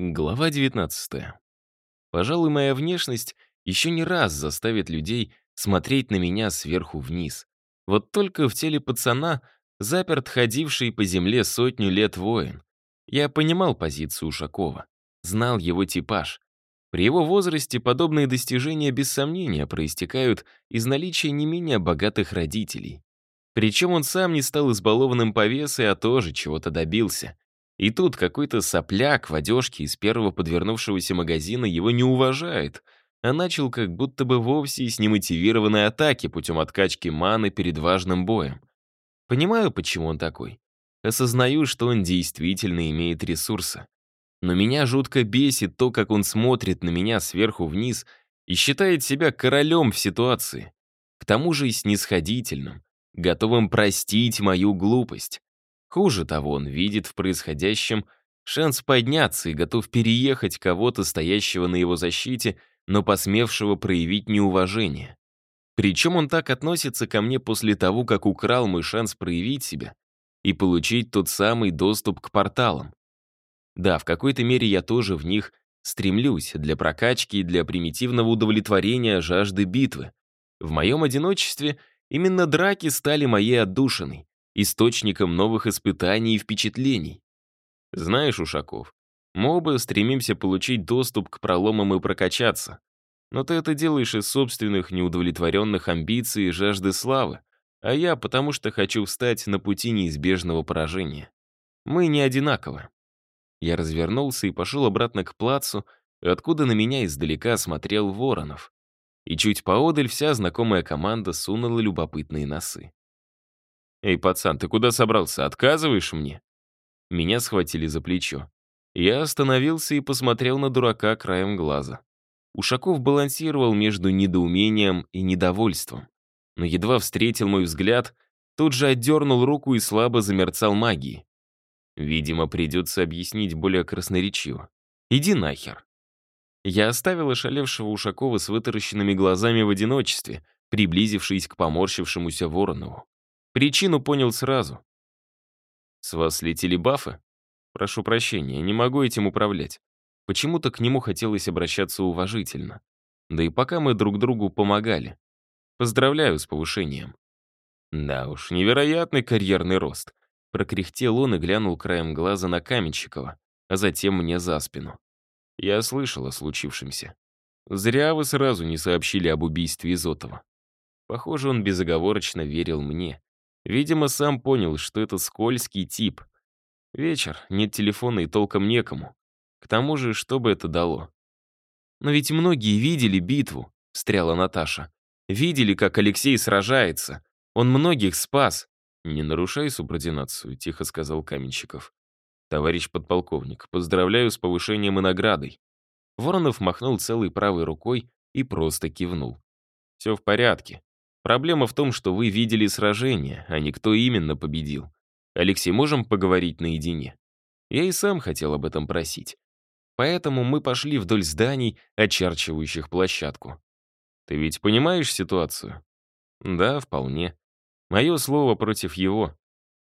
Глава 19. Пожалуй, моя внешность еще не раз заставит людей смотреть на меня сверху вниз. Вот только в теле пацана заперт ходивший по земле сотню лет воин. Я понимал позицию Ушакова, знал его типаж. При его возрасте подобные достижения без сомнения проистекают из наличия не менее богатых родителей. Причем он сам не стал избалованным повесой, а тоже чего-то добился. И тут какой-то сопляк в одежке из первого подвернувшегося магазина его не уважает, а начал как будто бы вовсе из немотивированной атаки путем откачки маны перед важным боем. Понимаю, почему он такой. Осознаю, что он действительно имеет ресурсы. Но меня жутко бесит то, как он смотрит на меня сверху вниз и считает себя королем в ситуации. К тому же и снисходительным, готовым простить мою глупость. Хуже того, он видит в происходящем шанс подняться и готов переехать кого-то, стоящего на его защите, но посмевшего проявить неуважение. Причем он так относится ко мне после того, как украл мой шанс проявить себя и получить тот самый доступ к порталам. Да, в какой-то мере я тоже в них стремлюсь для прокачки и для примитивного удовлетворения жажды битвы. В моем одиночестве именно драки стали моей отдушиной источником новых испытаний и впечатлений. Знаешь, Ушаков, мы оба стремимся получить доступ к проломам и прокачаться. Но ты это делаешь из собственных неудовлетворенных амбиций и жажды славы, а я потому что хочу встать на пути неизбежного поражения. Мы не одинаковы. Я развернулся и пошел обратно к плацу, откуда на меня издалека смотрел Воронов. И чуть поодаль вся знакомая команда сунула любопытные носы. «Эй, пацан, ты куда собрался? Отказываешь мне?» Меня схватили за плечо. Я остановился и посмотрел на дурака краем глаза. Ушаков балансировал между недоумением и недовольством. Но едва встретил мой взгляд, тут же отдернул руку и слабо замерцал магией. Видимо, придется объяснить более красноречиво. «Иди нахер». Я оставил ошалевшего Ушакова с вытаращенными глазами в одиночестве, приблизившись к поморщившемуся Воронову. Причину понял сразу. «С вас слетели бафы? Прошу прощения, не могу этим управлять». Почему-то к нему хотелось обращаться уважительно. Да и пока мы друг другу помогали. Поздравляю с повышением. Да уж, невероятный карьерный рост. Прокряхтел он и глянул краем глаза на Каменщикова, а затем мне за спину. Я слышал о случившемся. Зря вы сразу не сообщили об убийстве Изотова. Похоже, он безоговорочно верил мне. Видимо, сам понял, что это скользкий тип. Вечер, нет телефона и толком некому. К тому же, что бы это дало? «Но ведь многие видели битву», — встряла Наташа. «Видели, как Алексей сражается. Он многих спас». «Не нарушай субординацию», — тихо сказал Каменщиков. «Товарищ подполковник, поздравляю с повышением и наградой». Воронов махнул целой правой рукой и просто кивнул. «Все в порядке. Проблема в том, что вы видели сражение, а не кто именно победил. Алексей, можем поговорить наедине? Я и сам хотел об этом просить. Поэтому мы пошли вдоль зданий, очерчивающих площадку. Ты ведь понимаешь ситуацию? Да, вполне. Мое слово против его.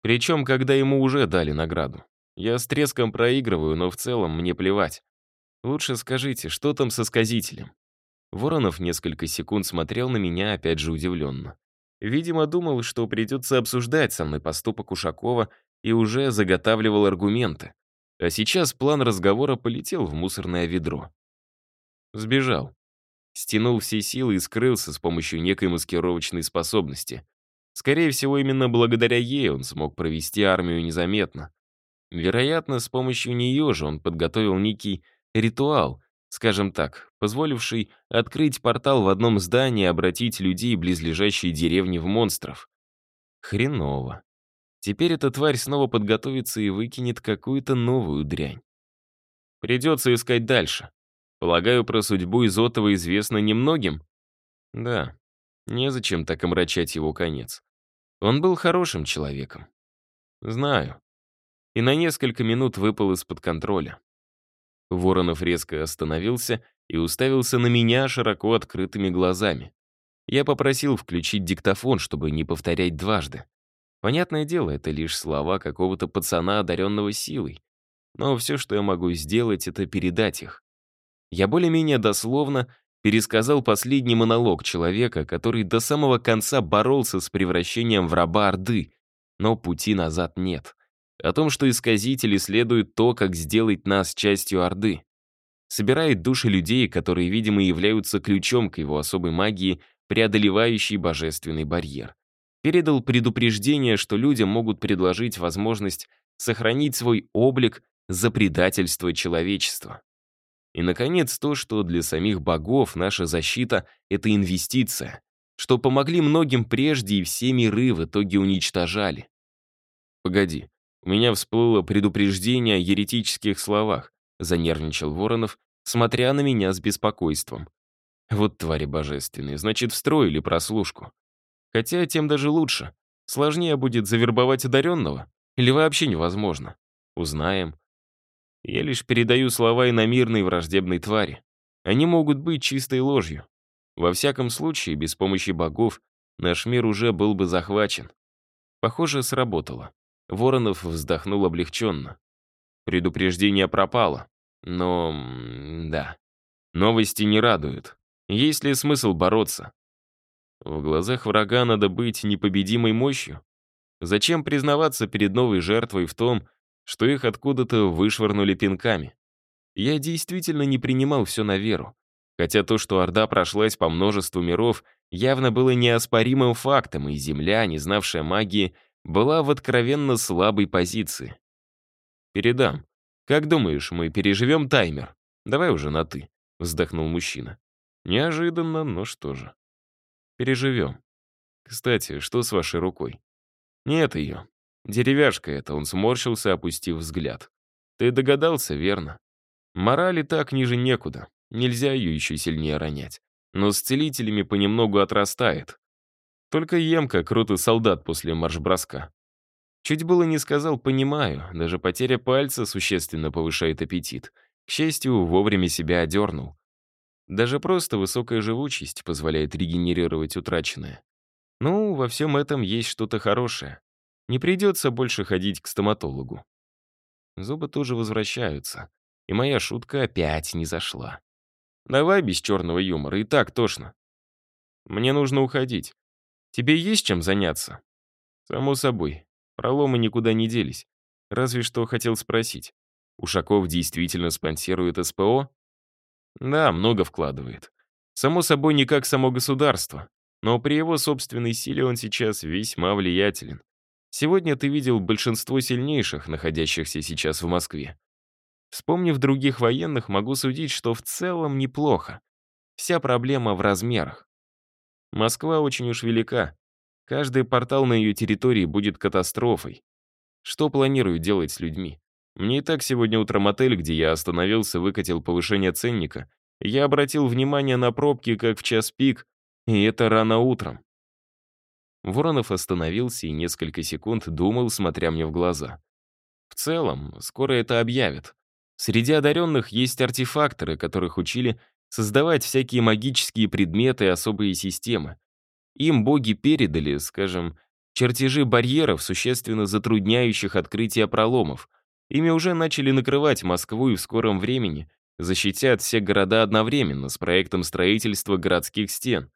Причем, когда ему уже дали награду. Я с треском проигрываю, но в целом мне плевать. Лучше скажите, что там со сказителем? Воронов несколько секунд смотрел на меня, опять же удивленно. Видимо, думал, что придется обсуждать со мной поступок Ушакова и уже заготавливал аргументы. А сейчас план разговора полетел в мусорное ведро. Сбежал. Стянул все силы и скрылся с помощью некой маскировочной способности. Скорее всего, именно благодаря ей он смог провести армию незаметно. Вероятно, с помощью нее же он подготовил некий ритуал, скажем так, позволивший открыть портал в одном здании и обратить людей близлежащей деревни в монстров. Хреново. Теперь эта тварь снова подготовится и выкинет какую-то новую дрянь. Придется искать дальше. Полагаю, про судьбу Изотова известно немногим? Да, незачем так омрачать его конец. Он был хорошим человеком. Знаю. И на несколько минут выпал из-под контроля. Воронов резко остановился и уставился на меня широко открытыми глазами. Я попросил включить диктофон, чтобы не повторять дважды. Понятное дело, это лишь слова какого-то пацана, одаренного силой. но все, что я могу сделать, это передать их. Я более-менее дословно пересказал последний монолог человека, который до самого конца боролся с превращением в раба Орды, но пути назад нет. О том, что исказители следуют то, как сделать нас частью Орды. Собирает души людей, которые, видимо, являются ключом к его особой магии, преодолевающей божественный барьер. Передал предупреждение, что людям могут предложить возможность сохранить свой облик за предательство человечества. И, наконец, то, что для самих богов наша защита — это инвестиция, что помогли многим прежде и все миры в итоге уничтожали. Погоди, у меня всплыло предупреждение о еретических словах, занервничал Воронов, смотря на меня с беспокойством. Вот твари божественные, значит, встроили прослушку. Хотя тем даже лучше. Сложнее будет завербовать одаренного? Или вообще невозможно? Узнаем. Я лишь передаю слова иномирной враждебной твари. Они могут быть чистой ложью. Во всяком случае, без помощи богов наш мир уже был бы захвачен. Похоже, сработало. Воронов вздохнул облегченно. Предупреждение пропало. Но... да. Новости не радуют. Есть ли смысл бороться? В глазах врага надо быть непобедимой мощью. Зачем признаваться перед новой жертвой в том, что их откуда-то вышвырнули пинками. Я действительно не принимал все на веру. Хотя то, что Орда прошлась по множеству миров, явно было неоспоримым фактом, и Земля, не знавшая магии, была в откровенно слабой позиции. «Передам. Как думаешь, мы переживем таймер? Давай уже на «ты», — вздохнул мужчина. Неожиданно, но что же. Переживем. Кстати, что с вашей рукой? Нет ее. Деревяшка это, он сморщился, опустив взгляд. Ты догадался, верно? Морали так ниже некуда. Нельзя ее еще сильнее ронять. Но с целителями понемногу отрастает. Только емка круто солдат после марш-броска. Чуть было не сказал «понимаю», даже потеря пальца существенно повышает аппетит. К счастью, вовремя себя одернул. Даже просто высокая живучесть позволяет регенерировать утраченное. Ну, во всем этом есть что-то хорошее. Не придется больше ходить к стоматологу. Зубы тоже возвращаются. И моя шутка опять не зашла. Давай без черного юмора, и так тошно. Мне нужно уходить. Тебе есть чем заняться? Само собой. Проломы никуда не делись. Разве что хотел спросить. Ушаков действительно спонсирует СПО? Да, много вкладывает. Само собой, не как само государство. Но при его собственной силе он сейчас весьма влиятелен. Сегодня ты видел большинство сильнейших, находящихся сейчас в Москве. Вспомнив других военных, могу судить, что в целом неплохо. Вся проблема в размерах. Москва очень уж велика. Каждый портал на ее территории будет катастрофой. Что планирую делать с людьми? Мне и так сегодня утром отель, где я остановился, выкатил повышение ценника. Я обратил внимание на пробки, как в час пик, и это рано утром. Воронов остановился и несколько секунд думал, смотря мне в глаза. В целом, скоро это объявят. Среди одаренных есть артефакторы, которых учили создавать всякие магические предметы и особые системы. Им боги передали, скажем, чертежи барьеров, существенно затрудняющих открытие проломов. Ими уже начали накрывать Москву и в скором времени защитят все города одновременно с проектом строительства городских стен.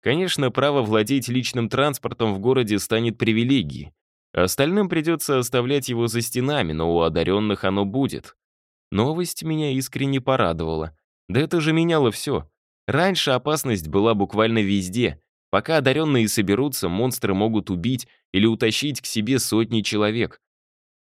Конечно, право владеть личным транспортом в городе станет привилегией. Остальным придется оставлять его за стенами, но у одаренных оно будет. Новость меня искренне порадовала. Да это же меняло все. Раньше опасность была буквально везде. Пока одаренные соберутся, монстры могут убить или утащить к себе сотни человек.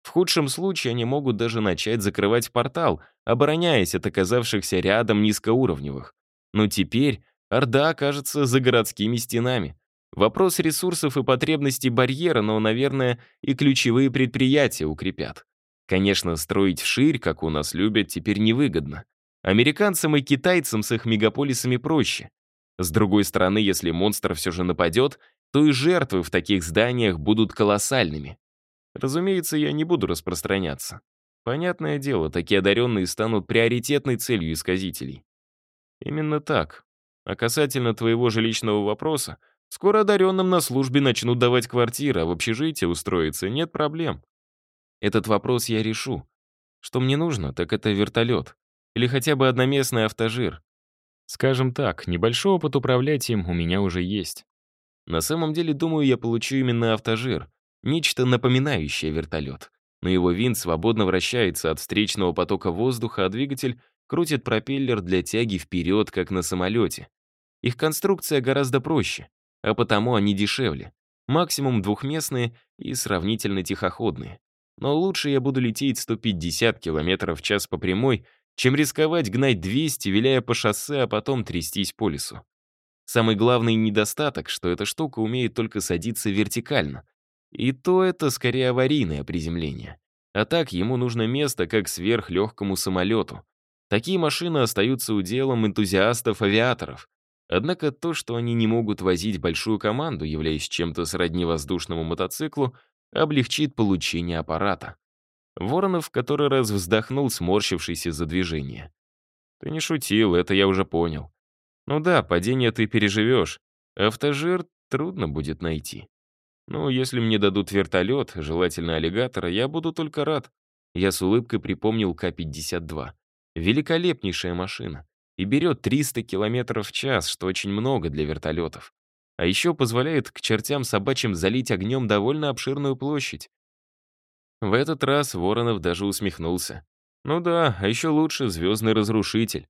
В худшем случае они могут даже начать закрывать портал, обороняясь от оказавшихся рядом низкоуровневых. Но теперь Орда окажется за городскими стенами. Вопрос ресурсов и потребностей барьера, но, наверное, и ключевые предприятия укрепят. Конечно, строить вширь, как у нас любят, теперь невыгодно. Американцам и китайцам с их мегаполисами проще. С другой стороны, если монстр все же нападет, то и жертвы в таких зданиях будут колоссальными. Разумеется, я не буду распространяться. Понятное дело, такие одаренные станут приоритетной целью исказителей. Именно так. А касательно твоего жилищного вопроса, скоро одаренным на службе начнут давать квартиры, а в общежитие устроиться нет проблем. Этот вопрос я решу. Что мне нужно, так это вертолет. Или хотя бы одноместный автожир. Скажем так, небольшой опыт управлять им у меня уже есть. На самом деле, думаю, я получу именно автожир. Нечто напоминающее вертолет. Но его винт свободно вращается от встречного потока воздуха, а двигатель крутит пропеллер для тяги вперед, как на самолете. Их конструкция гораздо проще, а потому они дешевле. Максимум двухместные и сравнительно тихоходные. Но лучше я буду лететь 150 км в час по прямой, чем рисковать гнать 200, виляя по шоссе, а потом трястись по лесу. Самый главный недостаток, что эта штука умеет только садиться вертикально. И то это скорее аварийное приземление. А так ему нужно место, как сверхлегкому самолету. Такие машины остаются уделом энтузиастов-авиаторов. Однако то, что они не могут возить большую команду, являясь чем-то сродни воздушному мотоциклу, облегчит получение аппарата. Воронов который раз вздохнул, сморщившись из-за движения. «Ты не шутил, это я уже понял. Ну да, падение ты переживешь. Автожир трудно будет найти. Ну, если мне дадут вертолет, желательно аллигатора, я буду только рад. Я с улыбкой припомнил К-52. Великолепнейшая машина. И берет 300 км в час, что очень много для вертолетов. А еще позволяет к чертям собачьим залить огнем довольно обширную площадь. В этот раз Воронов даже усмехнулся. Ну да, а еще лучше звездный разрушитель.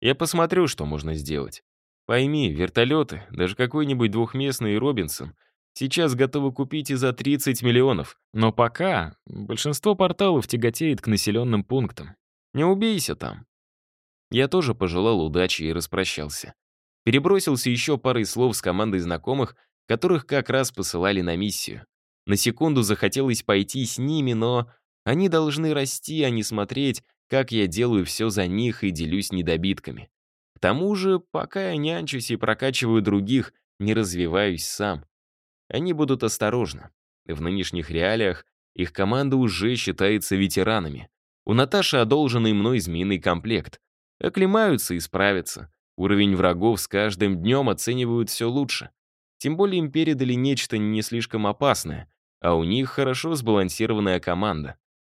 Я посмотрю, что можно сделать. Пойми, вертолеты, даже какой-нибудь двухместный Робинсон, сейчас готовы купить и за 30 миллионов. Но пока большинство порталов тяготеет к населенным пунктам. Не убейся там. Я тоже пожелал удачи и распрощался. Перебросился еще парой слов с командой знакомых, которых как раз посылали на миссию. На секунду захотелось пойти с ними, но они должны расти, а не смотреть, как я делаю все за них и делюсь недобитками. К тому же, пока я нянчусь и прокачиваю других, не развиваюсь сам. Они будут осторожны. В нынешних реалиях их команда уже считается ветеранами. У Наташи одолженный мной змеиный комплект. Оклемаются и справятся. Уровень врагов с каждым днем оценивают все лучше. Тем более им передали нечто не слишком опасное, а у них хорошо сбалансированная команда.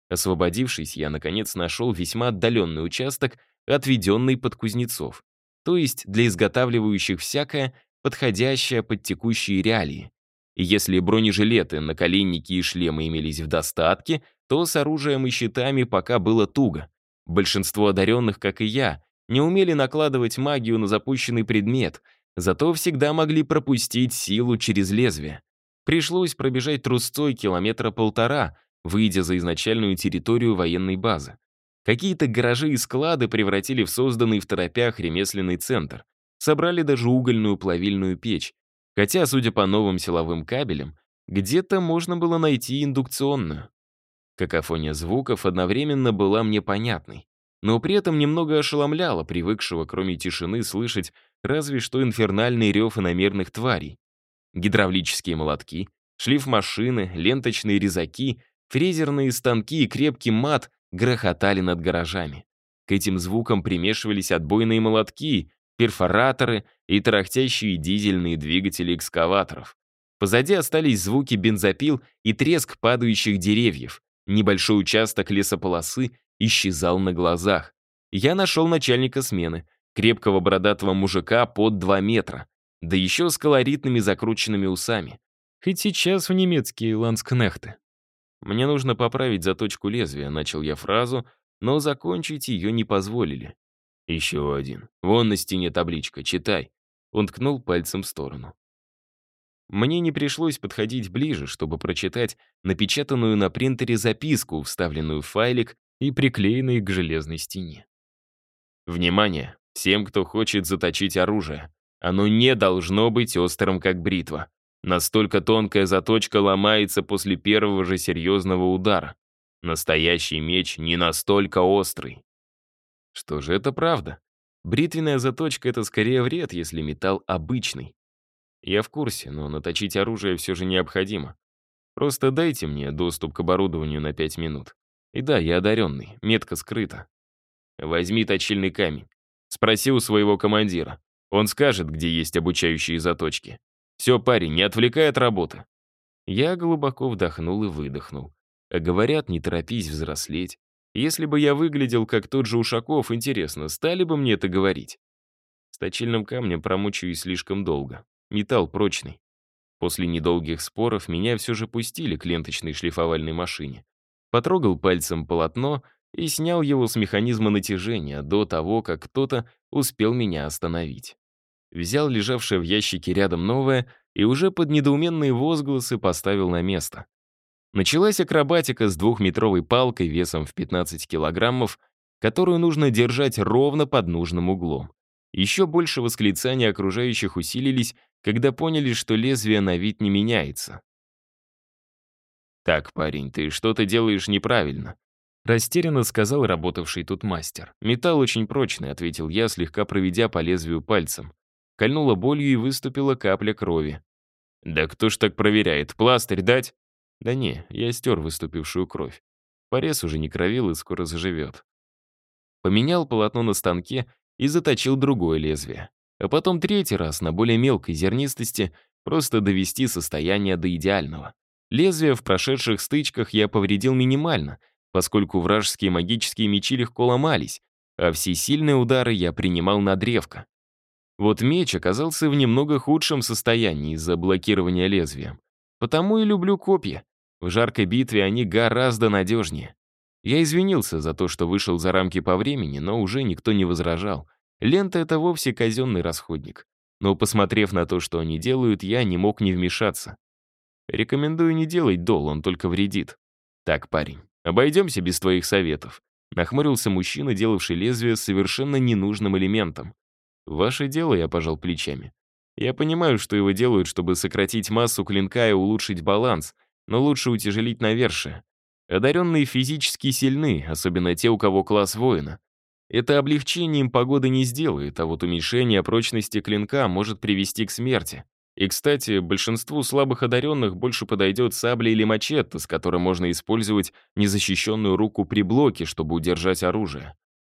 Освободившись, я, наконец, нашел весьма отдаленный участок, отведенный под кузнецов, то есть для изготавливающих всякое, подходящее под текущие реалии. Если бронежилеты, наколенники и шлемы имелись в достатке, то с оружием и щитами пока было туго. Большинство одаренных, как и я, не умели накладывать магию на запущенный предмет, зато всегда могли пропустить силу через лезвие. Пришлось пробежать трусцой километра полтора, выйдя за изначальную территорию военной базы. Какие-то гаражи и склады превратили в созданный в торопях ремесленный центр. Собрали даже угольную плавильную печь. Хотя, судя по новым силовым кабелям, где-то можно было найти индукционную. Какофония звуков одновременно была мне понятной, но при этом немного ошеломляла привыкшего, кроме тишины, слышать разве что инфернальный рев иномерных тварей. Гидравлические молотки, шлиф машины, ленточные резаки, Фрезерные станки и крепкий мат грохотали над гаражами. К этим звукам примешивались отбойные молотки, перфораторы и тарахтящие дизельные двигатели экскаваторов. Позади остались звуки бензопил и треск падающих деревьев. Небольшой участок лесополосы исчезал на глазах. Я нашел начальника смены, крепкого бородатого мужика под 2 метра, да еще с колоритными закрученными усами. Хоть сейчас в немецкие ланскнехты. «Мне нужно поправить заточку лезвия», — начал я фразу, но закончить ее не позволили. «Еще один. Вон на стене табличка. Читай». Он ткнул пальцем в сторону. Мне не пришлось подходить ближе, чтобы прочитать напечатанную на принтере записку, вставленную в файлик и приклеенную к железной стене. Внимание! Всем, кто хочет заточить оружие. Оно не должно быть острым, как бритва. Настолько тонкая заточка ломается после первого же серьезного удара. Настоящий меч не настолько острый. Что же это правда? Бритвенная заточка — это скорее вред, если металл обычный. Я в курсе, но наточить оружие все же необходимо. Просто дайте мне доступ к оборудованию на пять минут. И да, я одаренный, метка скрыта. Возьми точильный камень. Спроси у своего командира. Он скажет, где есть обучающие заточки. Все, парень, не отвлекай от работы. Я глубоко вдохнул и выдохнул. А говорят, не торопись взрослеть. Если бы я выглядел как тот же Ушаков, интересно, стали бы мне это говорить? С точильным камнем промучаюсь слишком долго. Металл прочный. После недолгих споров меня все же пустили к ленточной шлифовальной машине. Потрогал пальцем полотно и снял его с механизма натяжения до того, как кто-то успел меня остановить. Взял лежавшее в ящике рядом новое и уже под недоуменные возгласы поставил на место. Началась акробатика с двухметровой палкой весом в 15 килограммов, которую нужно держать ровно под нужным углом. Еще больше восклицаний окружающих усилились, когда поняли, что лезвие на вид не меняется. «Так, парень, ты что-то делаешь неправильно», — растерянно сказал работавший тут мастер. «Металл очень прочный», — ответил я, слегка проведя по лезвию пальцем. Кольнула болью и выступила капля крови. «Да кто ж так проверяет? Пластырь дать?» «Да не, я стер выступившую кровь. Порез уже не кровил и скоро заживет». Поменял полотно на станке и заточил другое лезвие. А потом третий раз на более мелкой зернистости просто довести состояние до идеального. Лезвие в прошедших стычках я повредил минимально, поскольку вражеские магические мечи легко ломались, а все сильные удары я принимал на древко. Вот меч оказался в немного худшем состоянии из-за блокирования лезвием. Потому и люблю копья. В жаркой битве они гораздо надежнее. Я извинился за то, что вышел за рамки по времени, но уже никто не возражал. Лента — это вовсе казенный расходник. Но, посмотрев на то, что они делают, я не мог не вмешаться. Рекомендую не делать дол, он только вредит. Так, парень, обойдемся без твоих советов. Нахмурился мужчина, делавший лезвие совершенно ненужным элементом. Ваше дело, я пожал плечами. Я понимаю, что его делают, чтобы сократить массу клинка и улучшить баланс, но лучше утяжелить навершие. Одаренные физически сильны, особенно те, у кого класс воина. Это облегчение им погоды не сделает, а вот уменьшение прочности клинка может привести к смерти. И, кстати, большинству слабых одаренных больше подойдет сабля или мачете, с которой можно использовать незащищенную руку при блоке, чтобы удержать оружие.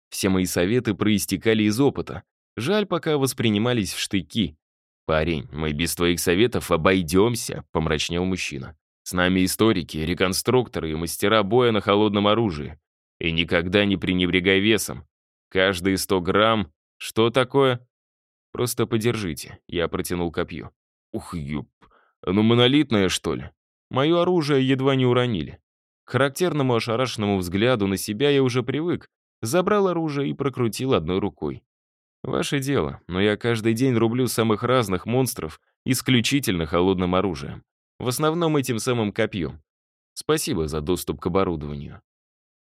Все мои советы проистекали из опыта. Жаль, пока воспринимались в штыки. «Парень, мы без твоих советов обойдемся», — помрачнел мужчина. С нами историки, реконструкторы и мастера боя на холодном оружии. И никогда не пренебрегай весом. Каждые 100 грамм... Что такое? Просто подержите. Я протянул копье. Ух, юб. Ну, монолитное, что ли? Мое оружие едва не уронили. К характерному ошарашенному взгляду на себя я уже привык. Забрал оружие и прокрутил одной рукой. Ваше дело, но я каждый день рублю самых разных монстров исключительно холодным оружием. В основном этим самым копьем. Спасибо за доступ к оборудованию.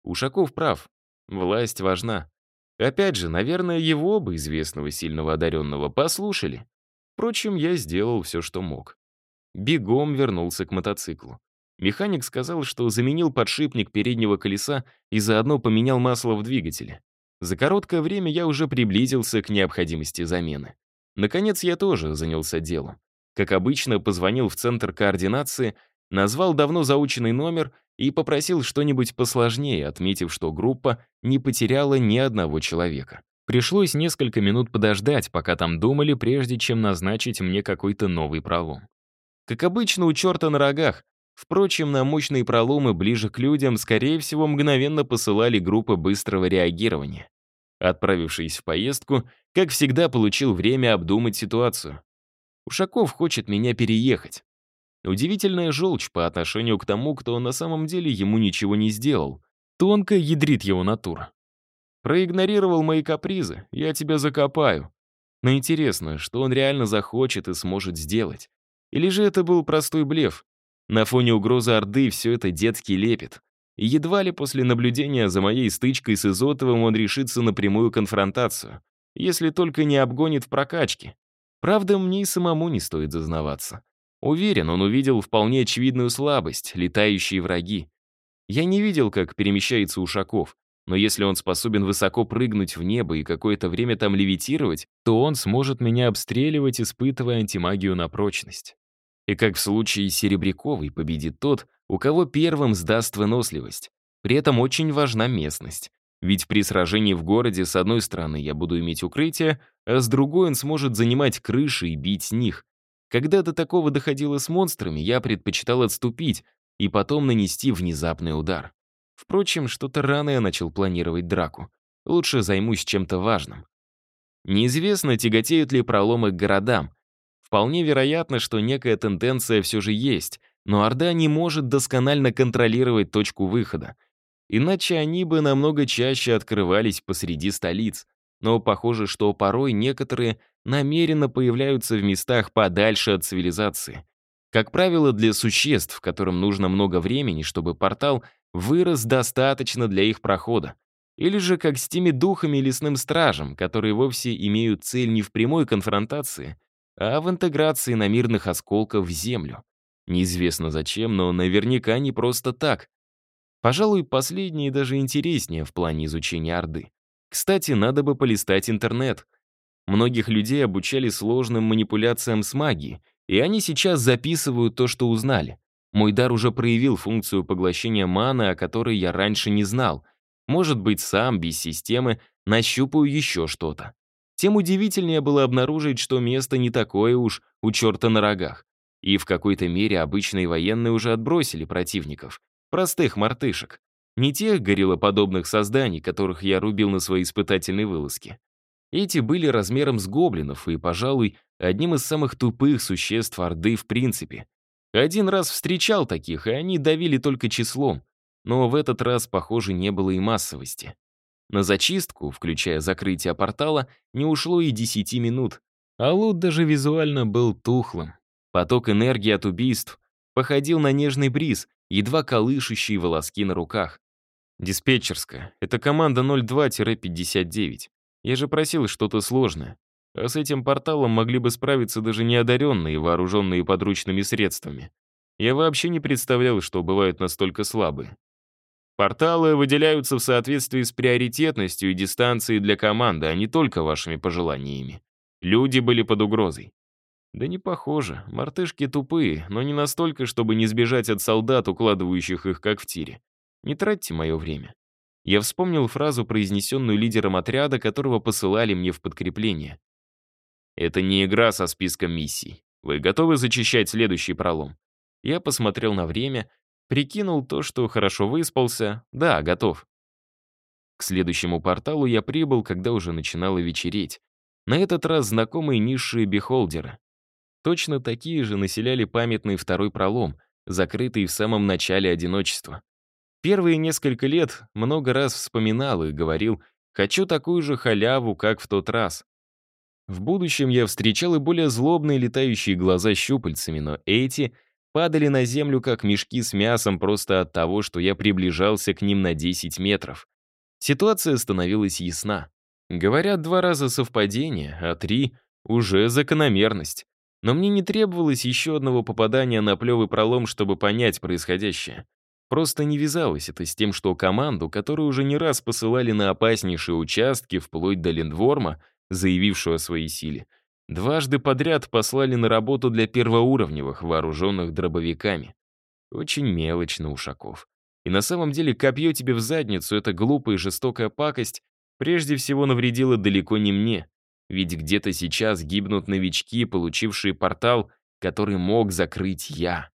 Ушаков прав. Власть важна. Опять же, наверное, его бы, известного сильного одаренного, послушали. Впрочем, я сделал все, что мог. Бегом вернулся к мотоциклу. Механик сказал, что заменил подшипник переднего колеса и заодно поменял масло в двигателе. За короткое время я уже приблизился к необходимости замены. Наконец, я тоже занялся делом. Как обычно, позвонил в центр координации, назвал давно заученный номер и попросил что-нибудь посложнее, отметив, что группа не потеряла ни одного человека. Пришлось несколько минут подождать, пока там думали, прежде чем назначить мне какой-то новый пролом. Как обычно, у черта на рогах. Впрочем, на мощные проломы ближе к людям, скорее всего, мгновенно посылали группы быстрого реагирования. Отправившись в поездку, как всегда, получил время обдумать ситуацию. Ушаков хочет меня переехать. Удивительная желчь по отношению к тому, кто на самом деле ему ничего не сделал. Тонко ядрит его натура. Проигнорировал мои капризы, я тебя закопаю. Но интересно, что он реально захочет и сможет сделать. Или же это был простой блеф? На фоне угрозы Орды все это детский лепет. И едва ли после наблюдения за моей стычкой с Изотовым он решится на прямую конфронтацию, если только не обгонит в прокачке. Правда, мне и самому не стоит зазнаваться. Уверен, он увидел вполне очевидную слабость — летающие враги. Я не видел, как перемещается Ушаков, но если он способен высоко прыгнуть в небо и какое-то время там левитировать, то он сможет меня обстреливать, испытывая антимагию на прочность. И как в случае с Серебряковой победит тот, у кого первым сдаст выносливость. При этом очень важна местность. Ведь при сражении в городе, с одной стороны, я буду иметь укрытие, а с другой он сможет занимать крыши и бить с них. Когда до такого доходило с монстрами, я предпочитал отступить и потом нанести внезапный удар. Впрочем, что-то рано я начал планировать драку. Лучше займусь чем-то важным. Неизвестно, тяготеют ли проломы к городам. Вполне вероятно, что некая тенденция все же есть, но Орда не может досконально контролировать точку выхода. Иначе они бы намного чаще открывались посреди столиц. Но похоже, что порой некоторые намеренно появляются в местах подальше от цивилизации. Как правило, для существ, которым нужно много времени, чтобы портал вырос достаточно для их прохода. Или же как с теми духами лесным стражем, которые вовсе имеют цель не в прямой конфронтации, а в интеграции на мирных осколков в землю. Неизвестно зачем, но наверняка не просто так. Пожалуй, последнее даже интереснее в плане изучения Орды. Кстати, надо бы полистать интернет. Многих людей обучали сложным манипуляциям с магией, и они сейчас записывают то, что узнали. Мой дар уже проявил функцию поглощения маны, о которой я раньше не знал — может быть, сам, без системы, нащупаю еще что-то. Тем удивительнее было обнаружить, что место не такое уж у черта на рогах. И в какой-то мере обычные военные уже отбросили противников. Простых мартышек. Не тех гориллоподобных созданий, которых я рубил на свои испытательные вылазки. Эти были размером с гоблинов и, пожалуй, одним из самых тупых существ Орды в принципе. Один раз встречал таких, и они давили только числом. Но в этот раз, похоже, не было и массовости. На зачистку, включая закрытие портала, не ушло и 10 минут, а лут даже визуально был тухлым. Поток энергии от убийств походил на нежный бриз, едва колышущие волоски на руках. «Диспетчерская. Это команда 02-59. Я же просил что-то сложное. А с этим порталом могли бы справиться даже неодаренные, вооруженные подручными средствами. Я вообще не представлял, что бывают настолько слабые. Порталы выделяются в соответствии с приоритетностью и дистанцией для команды, а не только вашими пожеланиями. Люди были под угрозой. Да не похоже. Мартышки тупые, но не настолько, чтобы не сбежать от солдат, укладывающих их как в тире. Не тратьте мое время. Я вспомнил фразу, произнесенную лидером отряда, которого посылали мне в подкрепление. Это не игра со списком миссий. Вы готовы зачищать следующий пролом? Я посмотрел на время Прикинул то, что хорошо выспался. Да, готов. К следующему порталу я прибыл, когда уже начинало вечереть. На этот раз знакомые низшие бихолдеры. Точно такие же населяли памятный второй пролом, закрытый в самом начале одиночества. Первые несколько лет много раз вспоминал и говорил, хочу такую же халяву, как в тот раз. В будущем я встречал и более злобные летающие глаза щупальцами, но эти падали на землю, как мешки с мясом, просто от того, что я приближался к ним на 10 метров. Ситуация становилась ясна. Говорят, два раза совпадение, а три — уже закономерность. Но мне не требовалось еще одного попадания на плевый пролом, чтобы понять происходящее. Просто не вязалось это с тем, что команду, которую уже не раз посылали на опаснейшие участки, вплоть до Линдворма, заявившую о своей силе, Дважды подряд послали на работу для первоуровневых, вооруженных дробовиками. Очень мелочно, Ушаков. И на самом деле копье тебе в задницу — это глупая и жестокая пакость, прежде всего навредила далеко не мне. Ведь где-то сейчас гибнут новички, получившие портал, который мог закрыть я.